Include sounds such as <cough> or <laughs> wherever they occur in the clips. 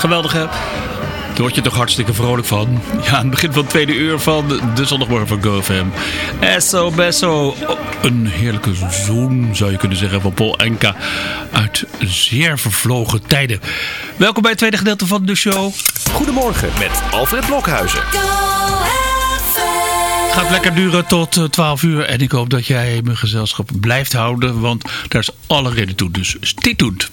geweldige... Daar word je toch hartstikke vrolijk van. Ja, aan het begin van het tweede uur van de zondagmorgen van GoFam. Esso Besso. Oh, een heerlijke zoom zou je kunnen zeggen, van Paul Enka. Uit zeer vervlogen tijden. Welkom bij het tweede gedeelte van de show. Goedemorgen met Alfred Blokhuizen gaat lekker duren tot eh, 12 uur. En ik hoop dat jij mijn gezelschap blijft houden. Want daar is alle reden toe. Dus stay tuned.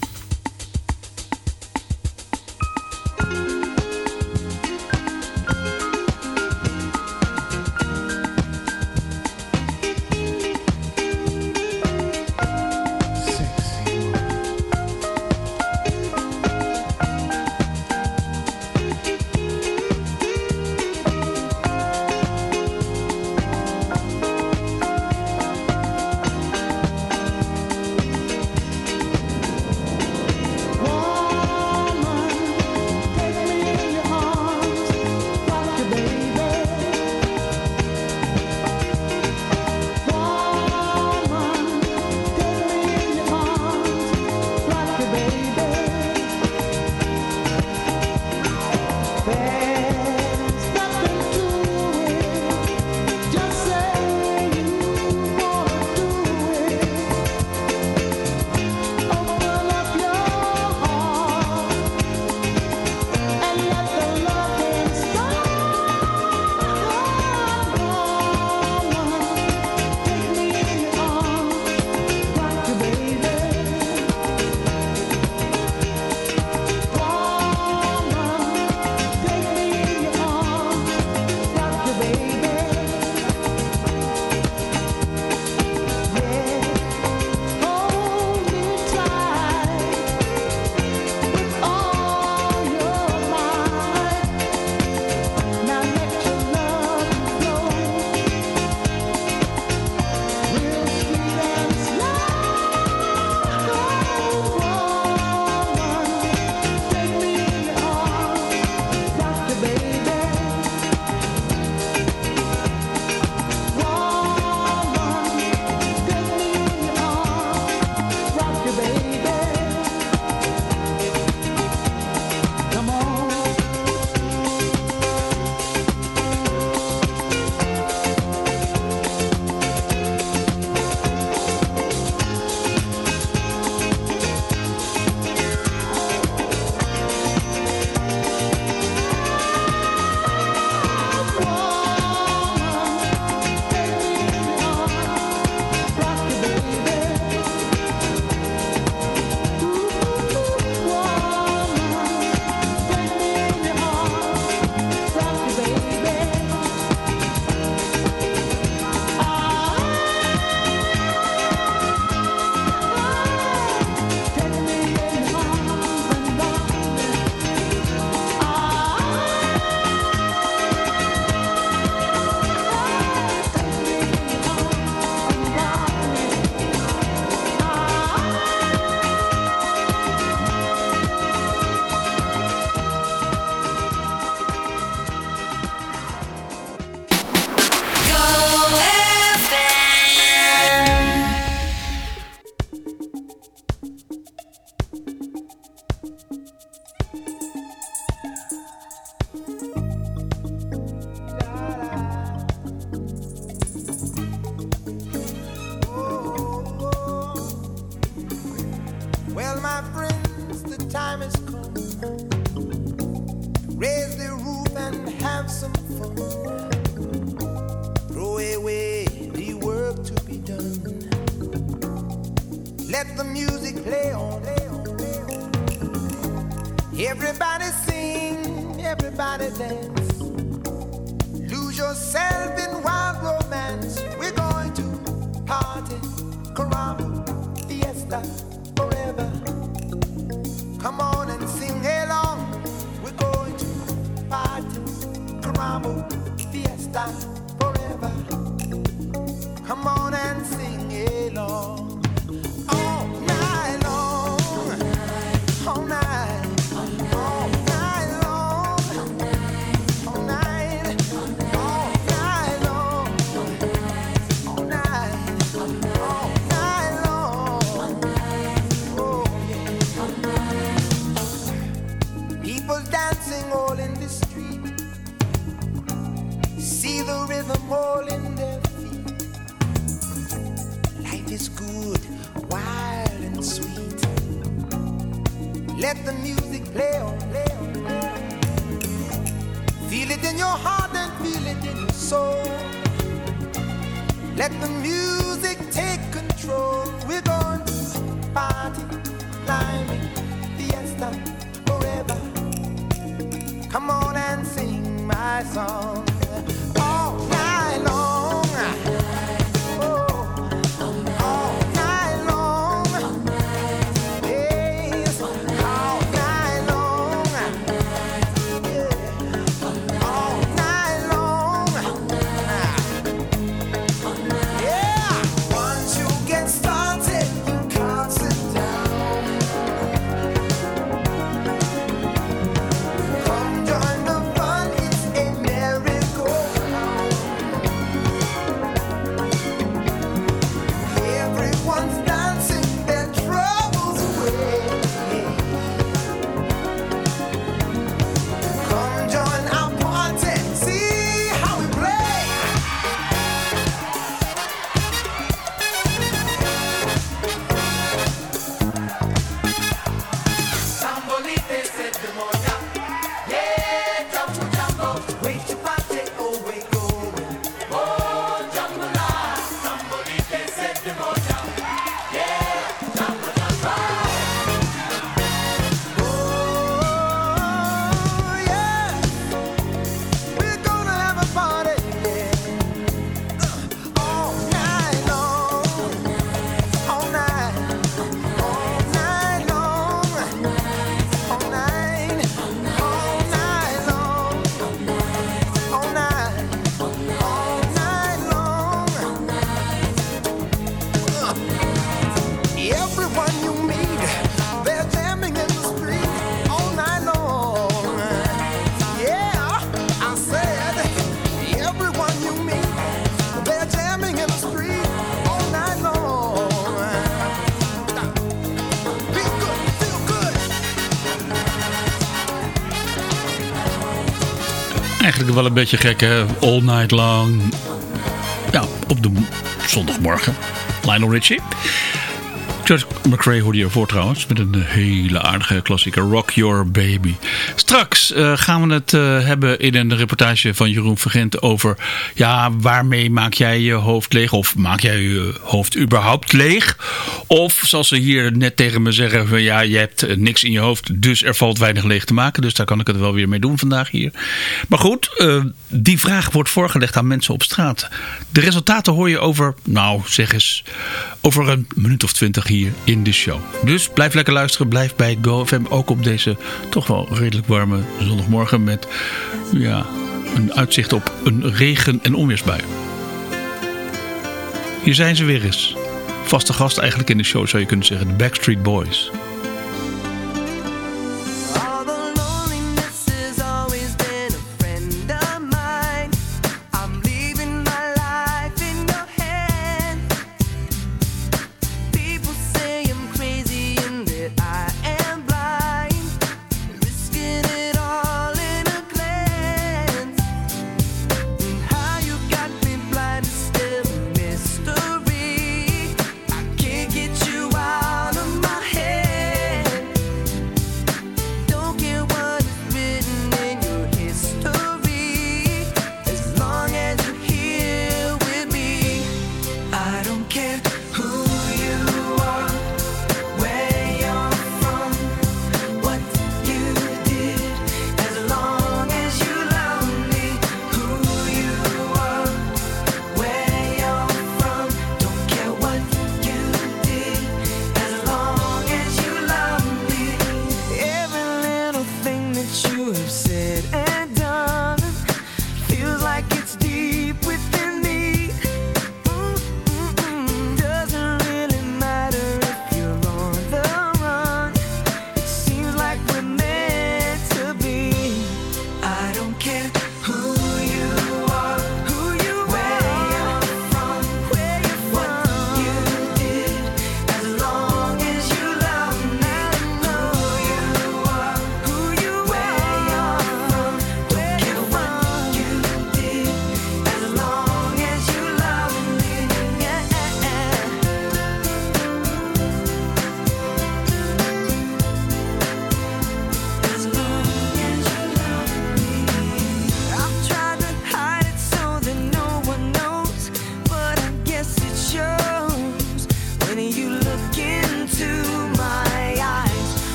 啊。Eigenlijk wel een beetje gek, hè? All night long. Ja, op de zondagmorgen. Lionel Richie. McRae hoorde je voor trouwens. Met een hele aardige klassieker. Rock Your Baby. Straks eh, gaan we het eh, hebben in een reportage van Jeroen Vergent over... Ja, waarmee maak jij je hoofd leeg? Of maak jij je hoofd überhaupt leeg? Of zoals ze hier net tegen me zeggen... Van, ja, je hebt eh, niks in je hoofd, dus er valt weinig leeg te maken. Dus daar kan ik het wel weer mee doen vandaag hier. Maar goed, die vraag wordt voorgelegd aan mensen op straat. De resultaten hoor je over, nou zeg eens, over een minuut of twintig hier in de show. Dus blijf lekker luisteren, blijf bij GoFM. Ook op deze toch wel redelijk warme zondagmorgen met ja, een uitzicht op een regen- en onweersbui. Hier zijn ze weer eens. Vaste gast eigenlijk in de show zou je kunnen zeggen, de Backstreet Boys.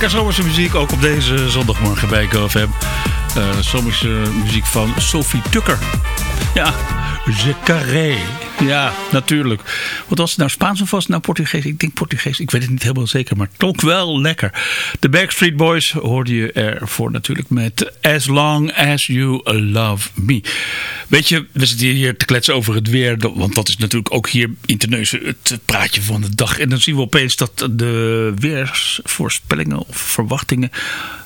Lekker zomerse muziek, ook op deze zondagmorgen bij GoFM. Uh, zomerse muziek van Sophie Tucker. Ja, Je Carré. Ja, natuurlijk. Wat was het nou? Spaans of was het nou Portugees? Ik denk Portugees. Ik weet het niet helemaal zeker, maar toch wel lekker. De Backstreet Boys hoorde je ervoor natuurlijk met As Long As You Love Me. Weet je, we zitten hier te kletsen over het weer. Want dat is natuurlijk ook hier in Terneuzen het praatje van de dag. En dan zien we opeens dat de weersvoorspellingen of verwachtingen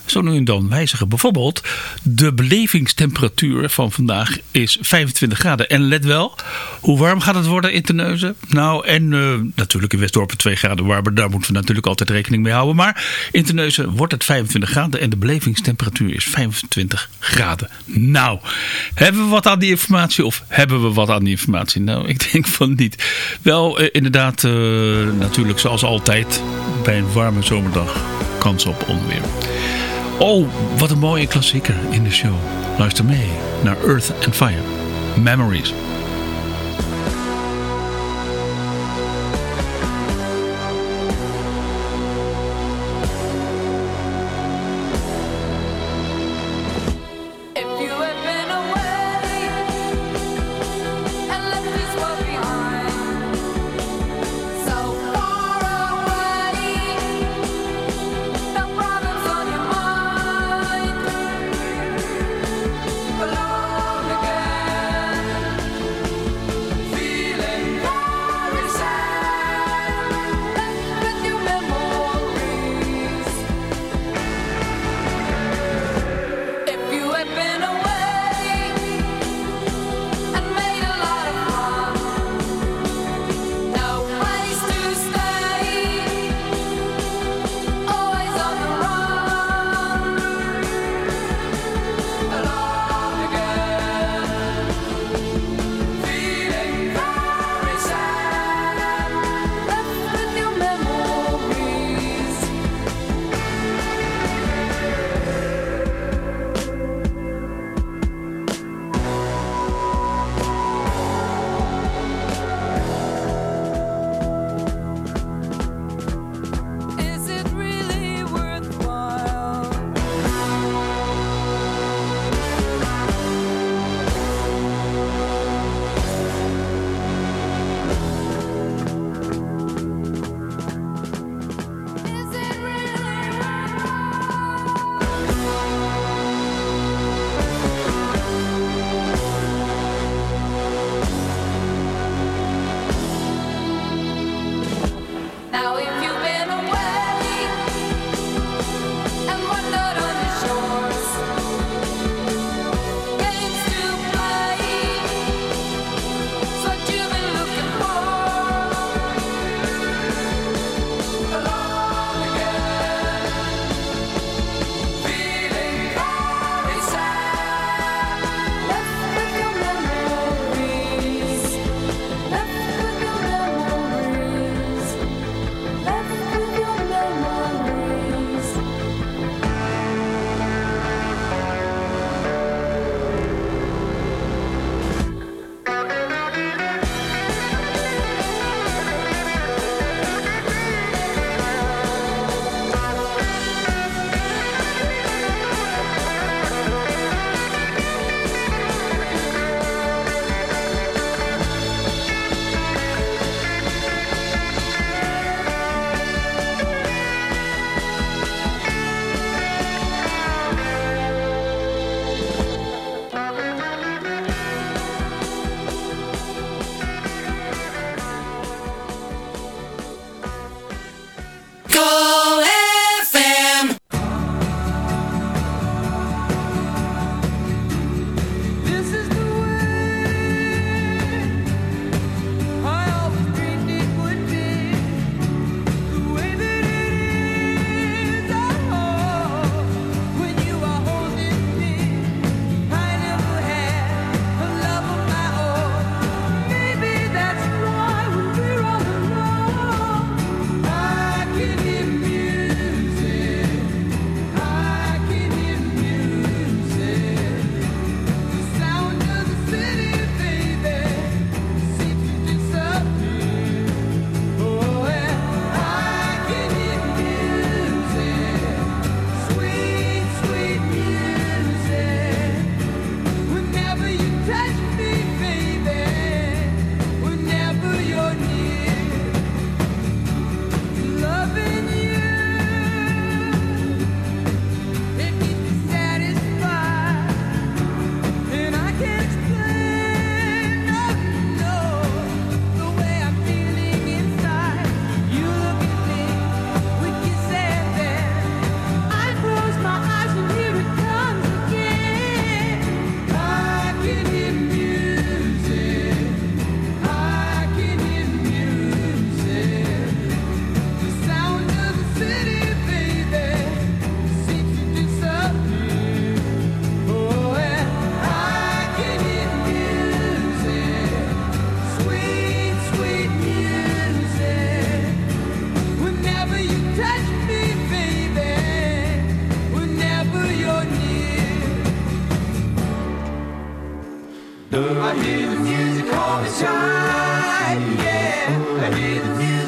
zo nu en dan wijzigen. Bijvoorbeeld, de belevingstemperatuur van vandaag is 25 graden. En let wel, hoe warm gaat het worden in Terneuzen? Nou, en uh, natuurlijk in Westdorp 2 graden warmer. Daar moeten we natuurlijk altijd rekening mee houden. Maar in Terneuzen wordt het 25 graden en de belevingstemperatuur is 25 graden. Nou, hebben we wat aan die informatie of hebben we wat aan die informatie? Nou, ik denk van niet. Wel, uh, inderdaad, uh, natuurlijk zoals altijd bij een warme zomerdag kans op onweer. Oh, wat een mooie klassieker in de show. Luister mee naar Earth and Fire. Memories.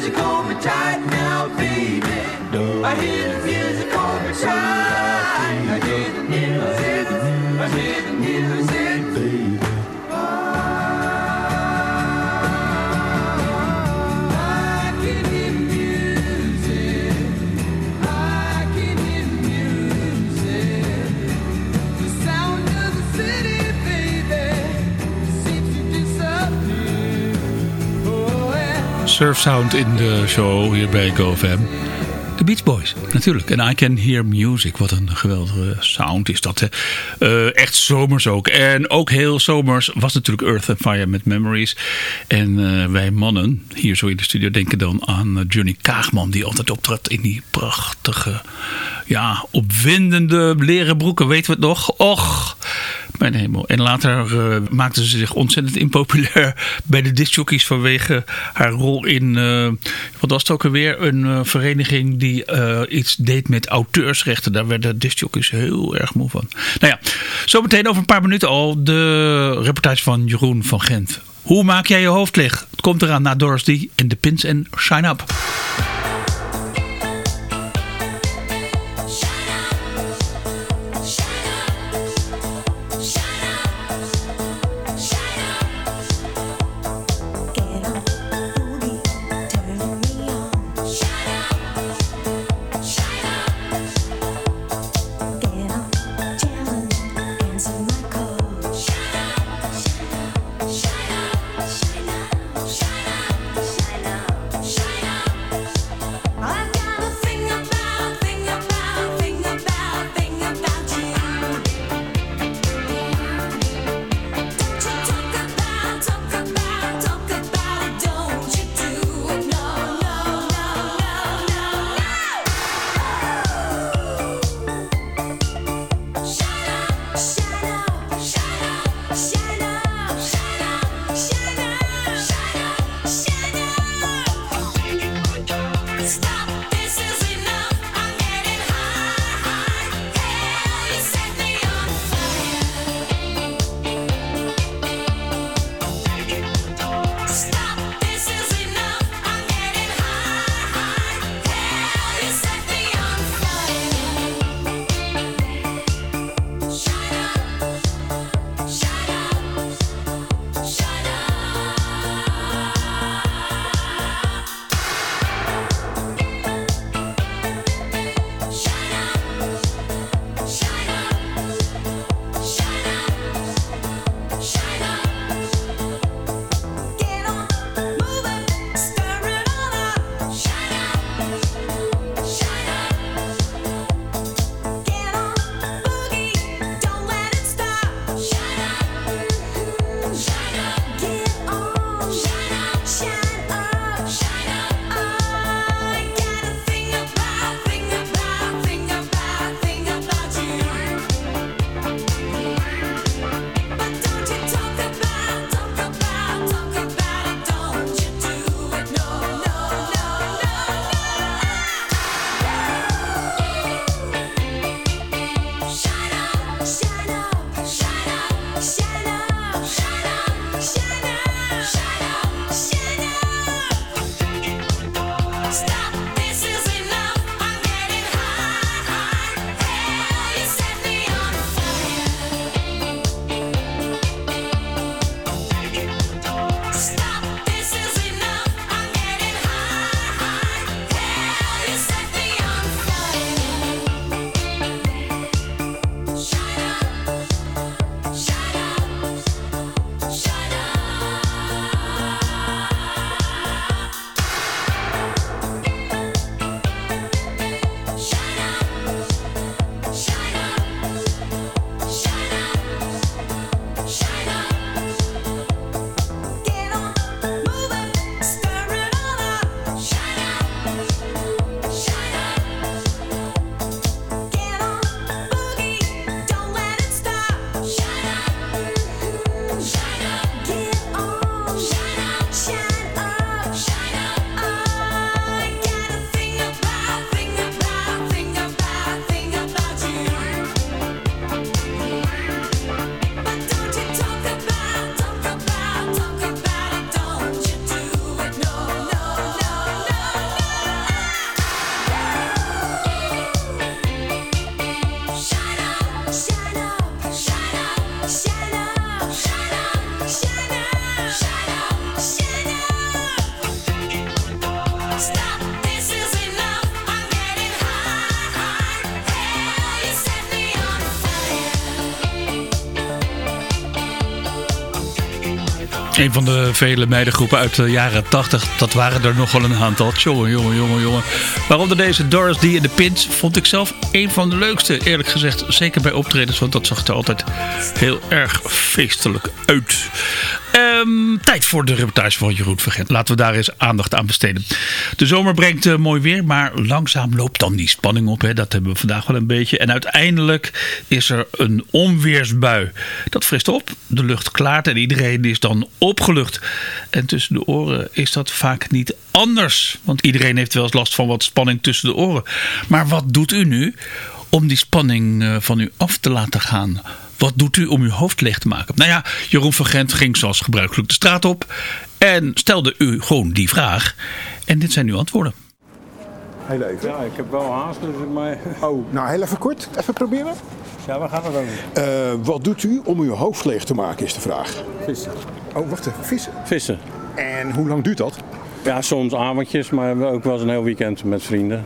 Hear the music hold me tight now, baby. I hear Surf Sound in de show hier bij GoFam. De Beach Boys, natuurlijk. En I Can Hear Music. Wat een geweldige sound is dat. Hè. Eh, echt zomers ook. En ook heel zomers was natuurlijk Earth and Fire met Memories. En eh, wij mannen hier zo in de studio denken dan aan eh, Johnny Kaagman. Die altijd optrad in die prachtige, ja, opwindende leren broeken. Weten we het nog? Och, mijn hemel. En later eh, maakte ze zich ontzettend impopulair <laughs> bij de discjockeys vanwege haar rol in, eh, wat was het ook alweer, een eh, vereniging die iets deed met auteursrechten. Daar werden discjockeys heel erg moe van. Nou ja, zometeen over een paar minuten al de reportage van Jeroen van Gent. Hoe maak jij je hoofd leeg? Het komt eraan na Doris D en de Pins en Shine Up. Een van de vele meidengroepen uit de jaren 80. Dat waren er nogal een aantal. Jongen, jongen, jongen, jongen. Waaronder deze Doris D en de Pins vond ik zelf een van de leukste. Eerlijk gezegd, zeker bij optredens. Want dat zag er altijd heel erg feestelijk uit. Ehm, tijd voor de reportage van Jeroen Vergent. Laten we daar eens aandacht aan besteden. De zomer brengt eh, mooi weer, maar langzaam loopt dan die spanning op. Hè. Dat hebben we vandaag wel een beetje. En uiteindelijk is er een onweersbui. Dat frist op, de lucht klaart en iedereen is dan opgelucht. En tussen de oren is dat vaak niet anders. Want iedereen heeft wel eens last van wat spanning tussen de oren. Maar wat doet u nu om die spanning eh, van u af te laten gaan? Wat doet u om uw hoofd leeg te maken? Nou ja, Jeroen van Gent ging zoals gebruikelijk de straat op en stelde u gewoon die vraag. En dit zijn uw antwoorden. Heel even. Ja, ik heb wel haast, dus ik maar... <laughs> Oh, nou heel even kort. Even proberen. Ja, we gaan het over. Eh, wat doet u om uw hoofd leeg te maken, is de vraag. Vissen. Oh, wacht even. Vissen. Vissen. En hoe lang duurt dat? Ja, soms avondjes, maar ook wel eens een heel weekend met vrienden.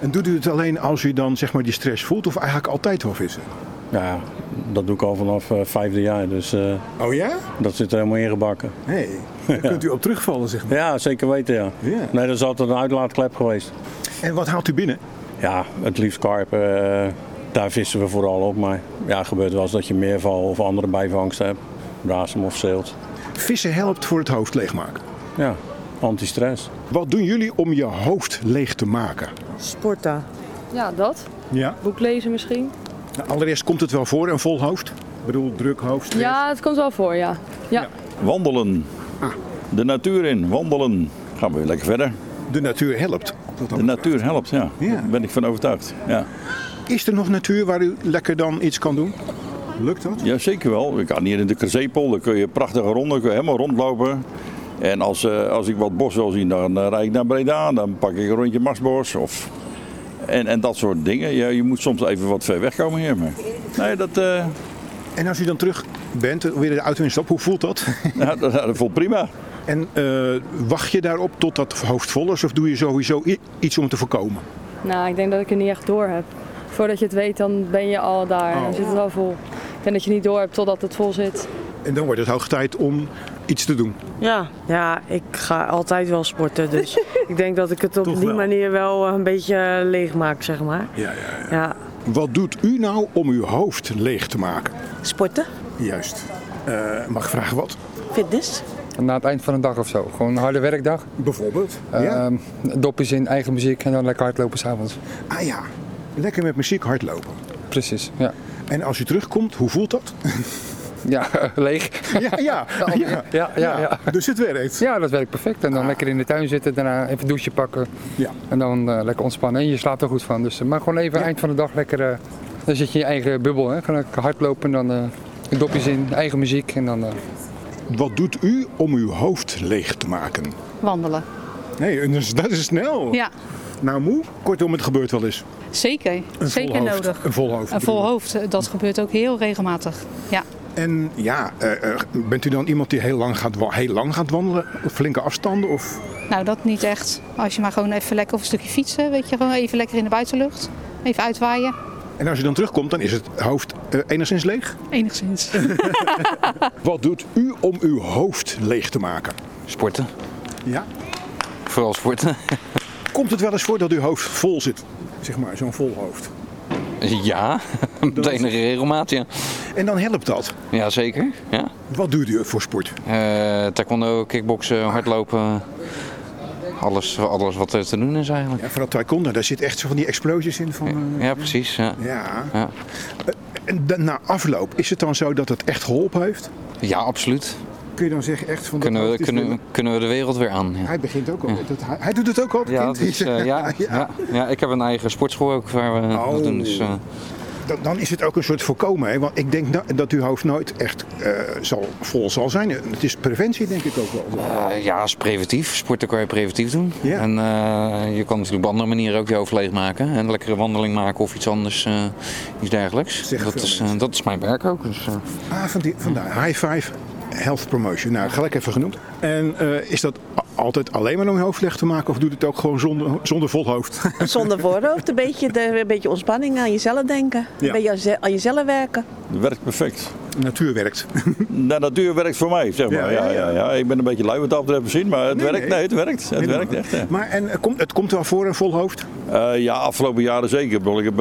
En doet u het alleen als u dan zeg maar die stress voelt of eigenlijk altijd wel vissen? Ja, dat doe ik al vanaf eh, vijfde jaar, dus eh, Oh ja? dat zit er helemaal ingebakken. Nee. Daar <laughs> kunt u op terugvallen, zeg maar. Ja, zeker weten, ja. Ja. Nee, dat is altijd een uitlaatklep geweest. En wat haalt u binnen? Ja, het liefst karpen, eh, daar vissen we vooral op. Maar ja, gebeurt wel eens dat je meerval of andere bijvangsten hebt. Brasem of zeelt. Vissen helpt voor het hoofd leegmaken. Ja, antistress. Wat doen jullie om je hoofd leeg te maken? Sporten. Ja, dat. Ja. Boek lezen misschien. Allereerst komt het wel voor, een vol hoofd. Ik bedoel, druk hoofd. stress. Ja, het komt wel voor, ja. Ja, Wandelen. De natuur in, wandelen. Gaan we weer lekker verder. De natuur helpt. De natuur helpt, ja. Ja. Daar ben ik van overtuigd. Ja. Is er nog natuur waar u lekker dan iets kan doen? Lukt dat? ja, zeker wel. Ik kan hier in de Zeepel, daar kun je prachtige ronden, kun je helemaal rondlopen. En als, eh, als ik wat bos wil zien, dan eh, rijd ik naar Breda. Dan pak ik een rondje Marsbos. Of... En, en dat soort dingen. Ja, je moet soms even wat ver wegkomen hier. Maar... Nee, dat, eh, En als u dan terug bent, weer de auto instapt, hoe voelt dat? <laughs> ja, dat, dat voelt prima. En eh, wacht je daarop tot dat hoofd vol is of doe je sowieso iets om te voorkomen? nou, ik denk dat ik er niet echt door heb. Voordat je het weet, dan ben je al daar. Oh. Dan zit het al vol. Ik denk dat je niet door hebt totdat het vol zit. En dan wordt het hoog tijd om iets te doen. Ja, ja, ik ga altijd wel sporten. Dus <laughs> ik denk dat ik het op Toch die wel. manier wel een beetje leeg maak, zeg maar. Ja, ja, Ja, Wat doet u nou om uw hoofd leeg te maken? sporten, Juist. Eh, mag ik vragen wat? fitness. Na het eind van een dag of zo. Gewoon een harde werkdag. Bijvoorbeeld? ja. Ehm, dopjes in, eigen muziek en dan lekker hardlopen s'avonds. Ah ja, lekker met muziek hardlopen. Precies, ja. En als u terugkomt, hoe voelt dat? <laughs> Ja, <laughs> leeg. <laughs> ja, ja, ja. Ja, ja, ja. Dus het werkt. Ja, dat werkt perfect. En dan lekker in de tuin zitten, daarna even een douche pakken. Ja. En dan eh, lekker ontspannen. En je slaapt er goed van. Dus, eh, maar gewoon even eind van de dag lekker... eh, dan zit je in je eigen bubbel. Hè. Gewoon lekker hardlopen en dan eh, dopjes in, eigen muziek. En dan, eh, Wat doet u om uw hoofd leeg te maken? Wandelen. Nee, dus dat is snel. Ja, Nou moe, kortom, het gebeurt wel eens. zeker. Een zeker vol hoofd. nodig. Een vol hoofd. Een vol hoofd, dat gebeurt ook heel regelmatig. Ja. En ja, eh, eh, bent u dan iemand die heel lang gaat, heel lang gaat wandelen? Op flinke afstanden? Of? Nou, dat niet echt. Als je maar gewoon even lekker of een stukje fietsen, weet je, gewoon even lekker in de buitenlucht. Even uitwaaien, En als je dan terugkomt, dan is het hoofd eh, enigszins leeg. enigszins. <laughs> Wat doet u om uw hoofd leeg te maken? Sporten. Ja. Vooral sporten. Komt het wel eens voor dat uw hoofd vol zit? Zeg maar, zo'n vol hoofd. Ja, met enige regelmaat, ja. En dan helpt dat. Ja, zeker. Ja. Wat doet u voor sport? Eh, taekwondo, kickboksen, hardlopen. Alles, alles wat er te doen is eigenlijk. Ja, vooral taekwondo, daar zit echt zo van die explosies in. Van, eh, Ja, precies. Ja. ja. Ja. En na afloop, is het dan zo dat het echt geholpen heeft? ja, absoluut. Kun je dan zeggen echt van... dat Kunnen we, kunnen, weer- kunnen we de wereld weer aan. Ja. Hij begint ook al. Dat, hij, hij doet het ook al, Ja, eh, <laughs> ja, ja. Ja, ik heb een eigen sportschool ook waar we dat doen. Dus, eh, Dan, dan is het ook een soort voorkomen. Hè? Want ik denk nou, dat uw hoofd nooit echt eh, zal, vol zal zijn. Het is preventie, denk ik ook wel. eh, ja, is preventief. Sporten kan je preventief doen. En eh, je kan natuurlijk op andere manieren ook je hoofd leegmaken. En een lekkere wandeling maken of iets anders, iets dergelijks. Dat is, dat is mijn werk ook. Dus. Ah, vandaar. High five. Health promotion. Nou, gelijk even genoemd. En eh, is dat altijd alleen maar om je hoofd leeg te maken? Of doet het ook gewoon zonder, zonder vol hoofd? <laughs> Zonder voorhoofd, een beetje, de- een beetje ontspanning aan jezelf denken. Ja. Een beetje aan je- aan jezelf werken. Het werkt perfect. natuur werkt. De <laughs> natuur werkt voor mij, zeg maar. Ja, Ja, ja, Ik ben een beetje lui wat dat betreft misschien, maar het Nee, werkt. nee. Nee, het werkt. Het werkt echt. hè. Maar en, eh, komt, het komt wel voor een vol hoofd? Eh, ja, afgelopen jaren zeker. Ik, heb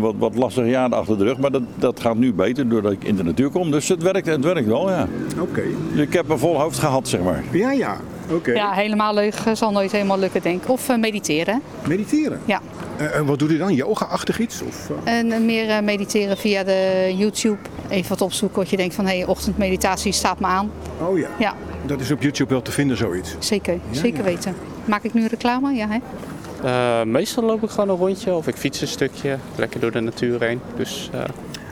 wat, wat lastige jaren achter de rug, maar dat, dat gaat nu beter doordat ik in de natuur kom. Dus het werkt, het werkt wel, ja. Oké. Dus ik heb een vol hoofd gehad, zeg maar. Ja, ja. Oké. Ja, helemaal leuk eh, zal nooit helemaal lukken, denk ik. Of eh, mediteren. Mediteren? Ja. Eh, en wat doet u dan? Yoga-achtig iets? Of, eh? En eh, meer eh, mediteren via de YouTube. Even wat opzoeken wat je denkt van, hé, hey, ochtendmeditatie staat me aan. Oh ja. Ja, Dat is op YouTube wel te vinden, zoiets. zeker. Ja, zeker ja. weten. Maak ik nu reclame? Ja, hè? Eh, meestal loop ik gewoon een rondje of ik fiets een stukje, lekker door de natuur heen. Dus eh,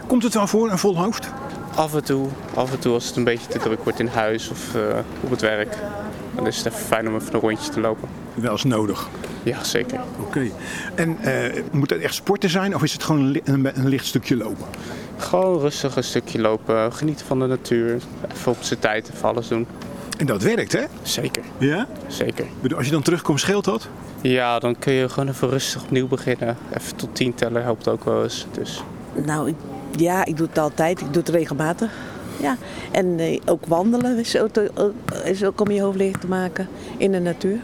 Komt het wel voor, een vol hoofd? Af en toe, af en toe als het een beetje te druk wordt in huis of eh, op het werk, dan is het even fijn om even een rondje te lopen. Wel eens nodig. Ja, zeker. Oké. En eh, moet het echt sporten zijn of is het gewoon een, li- een, licht stukje lopen? Gewoon rustig een stukje lopen, genieten van de natuur, even op zijn tijd even alles doen. En dat werkt, hè? Zeker. Ja? Zeker. Als je dan terugkomt, scheelt dat? Ja, dan kun je gewoon even rustig opnieuw beginnen. Even tot tien tellen helpt ook wel eens. Dus Nou, ik- ja, ik doe het altijd. Ik doe het regelmatig. Ja. En eh, ook wandelen is ook, is ook om je hoofd leeg te maken in de natuur.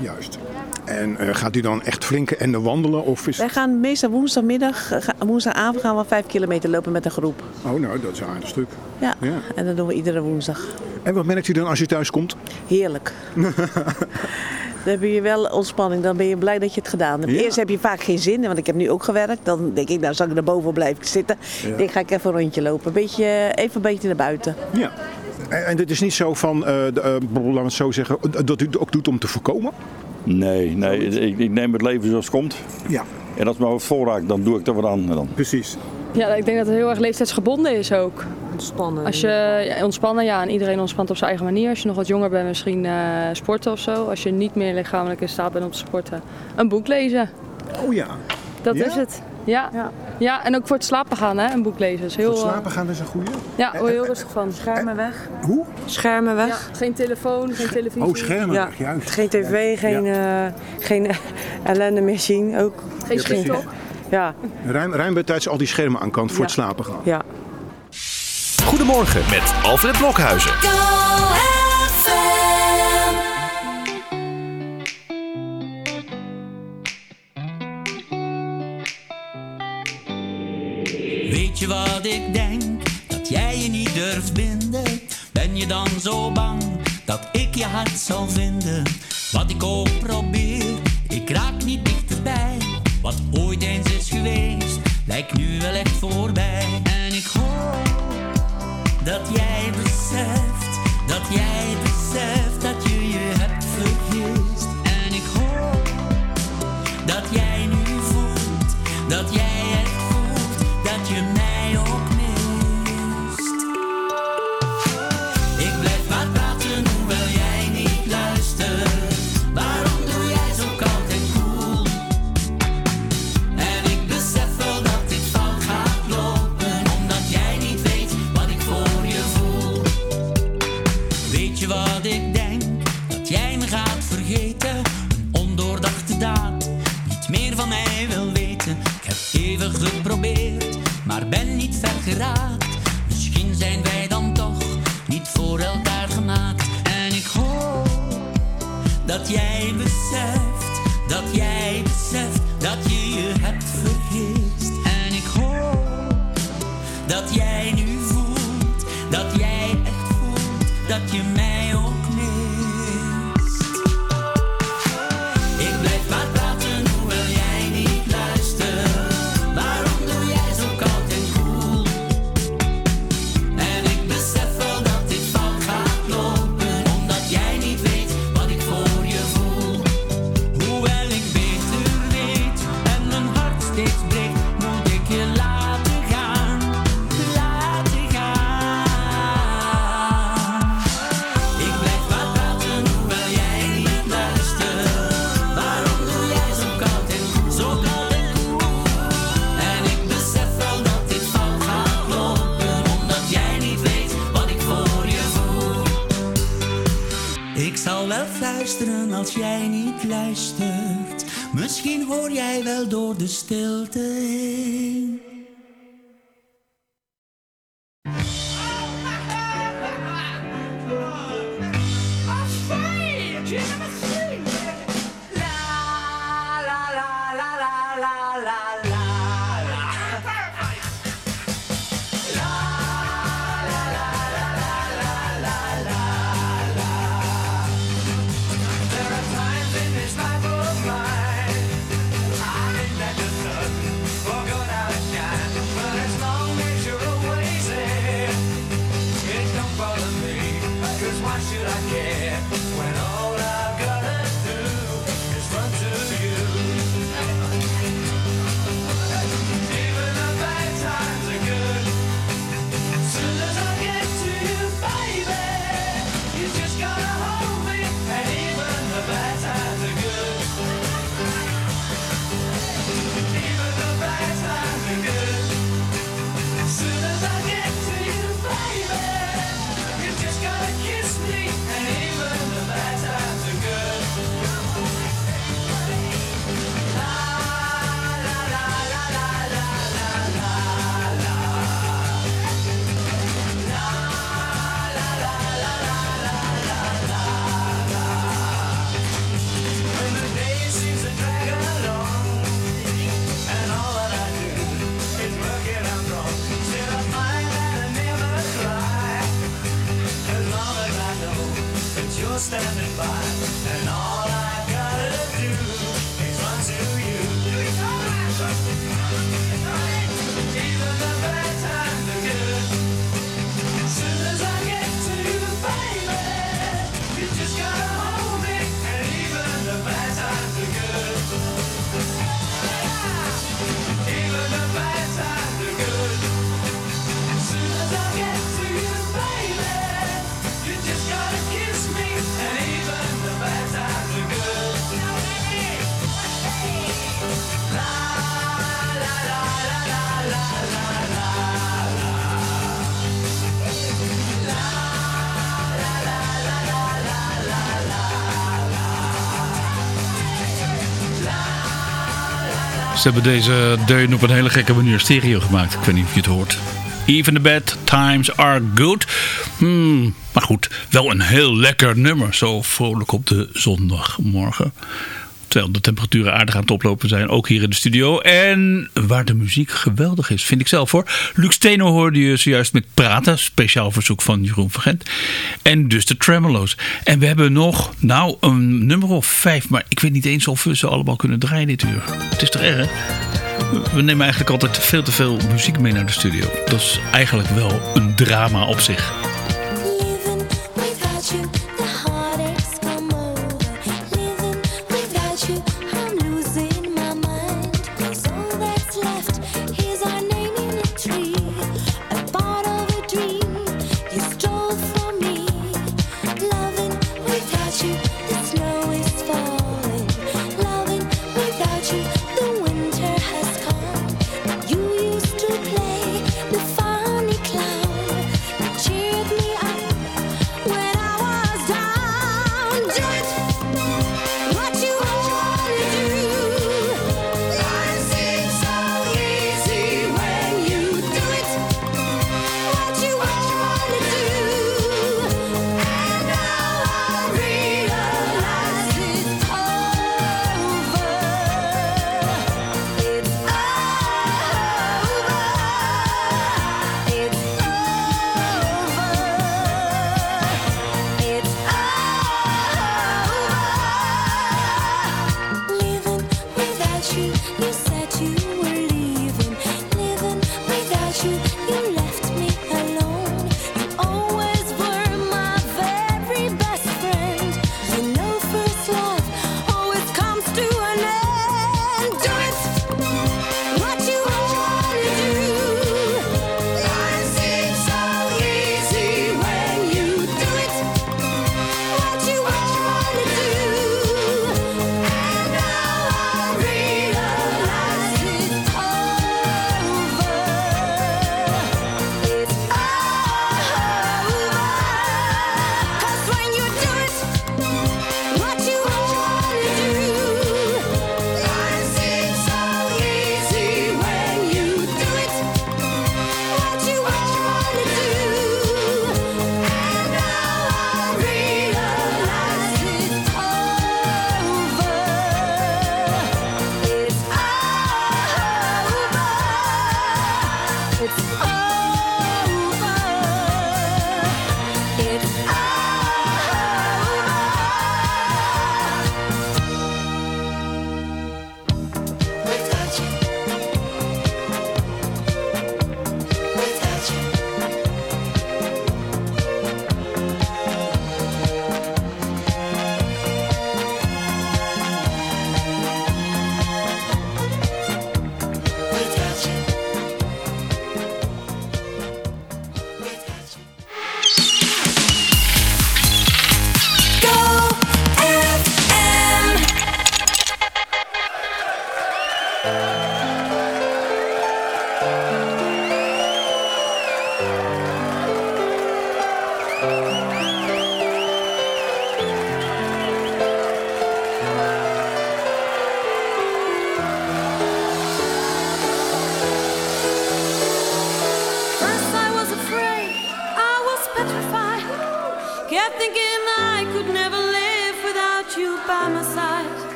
Juist. En eh, gaat u dan echt flink en de wandelen? Of is... Wij gaan meestal woensdagmiddag, eh, ga- woensdagavond gaan we vijf kilometer lopen met een groep. Oh, nou, dat is een aardig stuk. Ja, Ja. en dat doen we iedere woensdag. En wat merkt u dan als u thuis komt? Heerlijk. <laughs> Dan heb je wel ontspanning, dan ben je blij dat je het gedaan hebt. Ja. Eerst heb je vaak geen zin, want ik heb nu ook gewerkt. Dan denk ik, nou zal ik naar boven blijven zitten. Ja. Dan ga ik even een rondje lopen. Een beetje, even een beetje naar buiten. Ja. En, en dit is niet zo van, eh, de, eh, laten we het zo zeggen, dat u het ook doet om te voorkomen? Nee, nee ik, ik neem het leven zoals het komt. Ja. En als mijn hoofd vol raakt, dan doe ik er wat aan. Dan. Precies. Ja, ik denk dat het heel erg leeftijdsgebonden is ook. Ontspannen. Als je ja, ontspannen, ja, en iedereen ontspant op zijn eigen manier. Als je nog wat jonger bent, misschien eh, sporten of zo. Als je niet meer lichamelijk in staat bent om te sporten, een boek lezen. Oh ja. Dat Ja? is het. Ja. ja. en ook voor het slapen gaan, hè, een boek lezen. Is heel, Voor eh, slapen gaan is een goede. Ja, word je heel rustig van. Schermen weg. Hoe? Schermen weg. Ja, geen telefoon, geen televisie. Oh, schermen Ja. weg, juist. Geen tv, geen, eh, geen <laughs> ellende meer zien. Ook. Geen Ja. TikTok. Ja, Ruim, ruim bij tijds al die schermen aan kant voor het slapen gaan. ja. Goedemorgen met Alfred Blokhuizen. Weet je wat ik denk? Dat jij je niet durft binden. Ben je dan zo bang dat ik je hart zal vinden? Wat ik ook probeer, ik raak niet dichterbij. Wat ooit eens is geweest, lijkt nu wel echt voorbij. En ik hoop dat jij beseft, dat jij stilte Ze hebben deze deun op een hele gekke manier stereo gemaakt. Ik weet niet of je het hoort. Even the bad times are good. Hmm, maar goed, wel een heel lekker nummer. Zo vrolijk op de zondagmorgen. Terwijl de temperaturen aardig aan het oplopen zijn. Ook hier in de studio. En waar de muziek geweldig is. Vind ik zelf hoor. Luc Steno hoorde je zojuist met praten. Speciaal verzoek van Jeroen van Gent. En dus de Tremolo's. En we hebben nog nou een nummer of vijf. Maar ik weet niet eens of we ze allemaal kunnen draaien dit uur. Het is toch erg? We nemen eigenlijk altijd veel te veel muziek mee naar de studio. Dat is eigenlijk wel een drama op zich.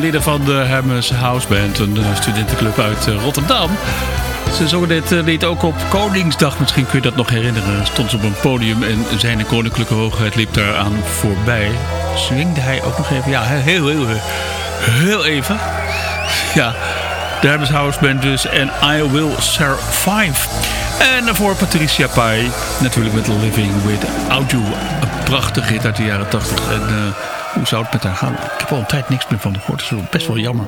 leden van de Hermes House Band, een eh, studentenclub uit eh, Rotterdam. Ze zongen dit eh, lied ook op Koningsdag. Misschien kun je dat nog herinneren. Stond ze op een podium en zijn koninklijke hoogheid liep daar aan voorbij. Zwingde hij ook nog even? Ja, heel, heel, heel, even. Ja, de Hermes House Band dus en I Will Survive. En voor Patricia Pai, natuurlijk met Living With You. Een prachtig hit uit de jaren 80. En hoe zou het met haar gaan? Ik heb al een tijd niks meer van de gehoord. Dat is best wel jammer.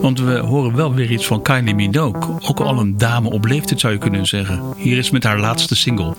Want we horen wel weer iets van Kylie Minogue. Ook al een dame op leeftijd zou je kunnen zeggen. Hier is met haar laatste single.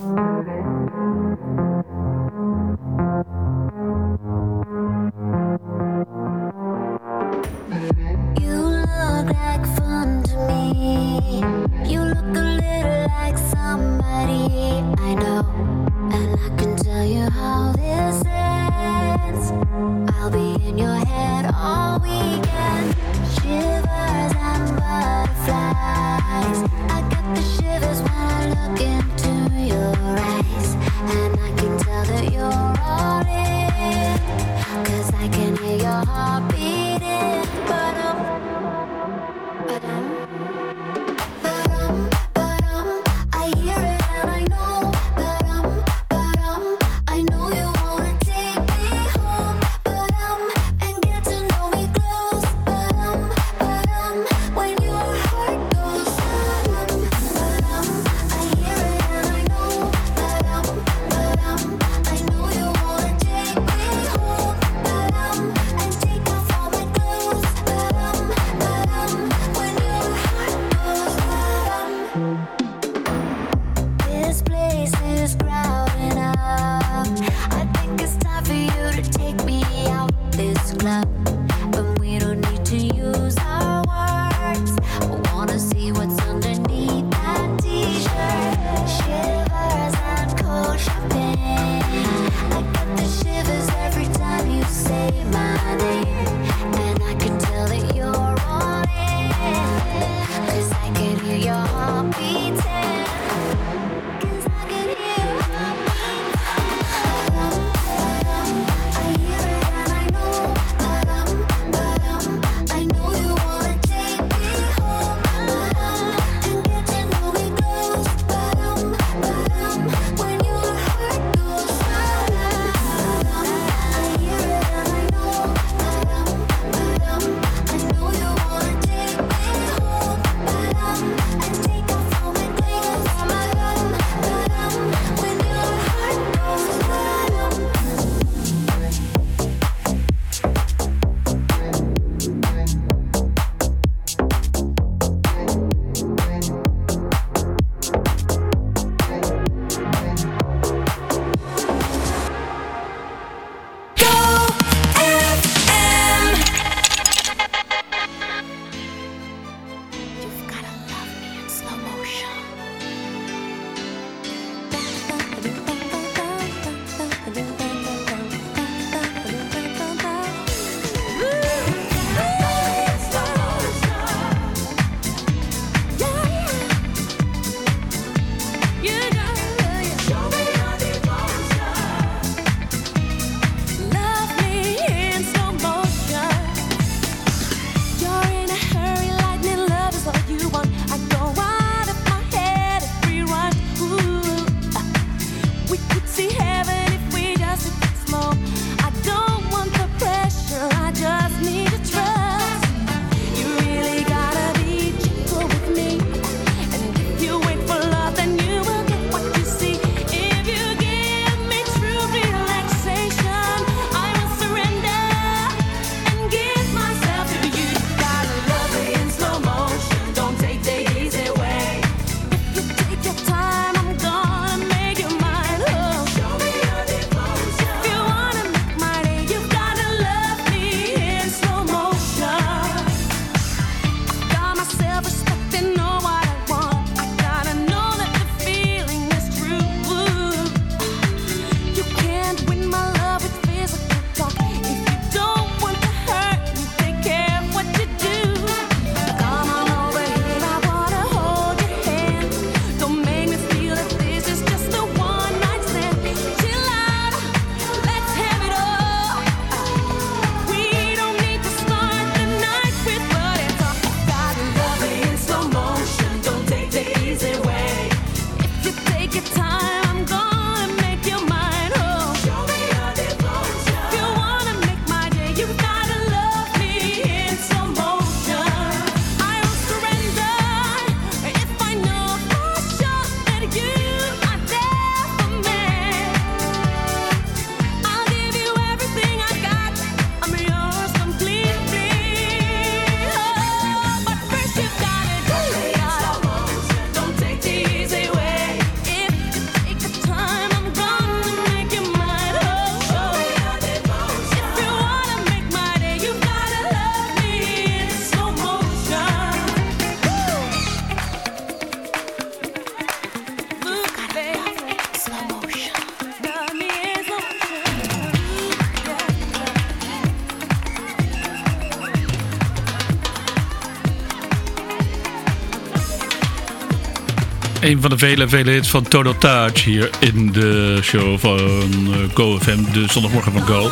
Een van de vele, vele hits van Total Touch hier in de show van eh, GoFM, de zondagmorgen van Go.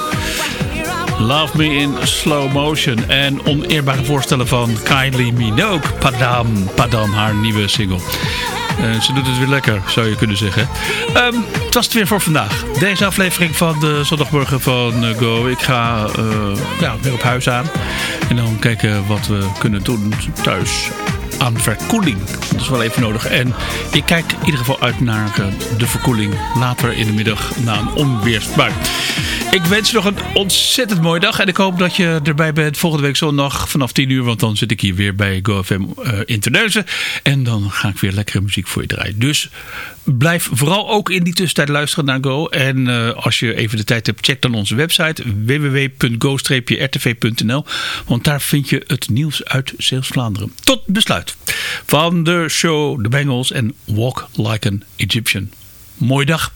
Love Me in Slow Motion en oneerbare voorstellen van Kylie Minogue, Padam, Padam, haar nieuwe single. Eh, ze doet het weer lekker, zou je kunnen zeggen. Ehm, het was het weer voor vandaag. Deze aflevering van de zondagmorgen van eh, Go. Ik ga ja, weer op huis aan. En dan kijken wat we kunnen doen thuis aan verkoeling. Dat is wel even nodig. En ik kijk in ieder geval uit naar eh, de verkoeling later in de middag na een onweersbui. Ik wens je nog een ontzettend mooie dag. En ik hoop dat je erbij bent volgende week zondag vanaf 10 uur. Want dan zit ik hier weer bij GoFM uh, in Terneuzen. En dan ga ik weer lekkere muziek voor je draaien. Dus blijf vooral ook in die tussentijd luisteren naar Go. En uh, als je even de tijd hebt, check dan onze website www.go-rtv.nl. Want daar vind je het nieuws uit Zeeuws-Vlaanderen. Tot besluit van de show The Bengals en Walk Like an Egyptian. Mooie dag.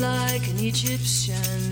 Like an Egyptian.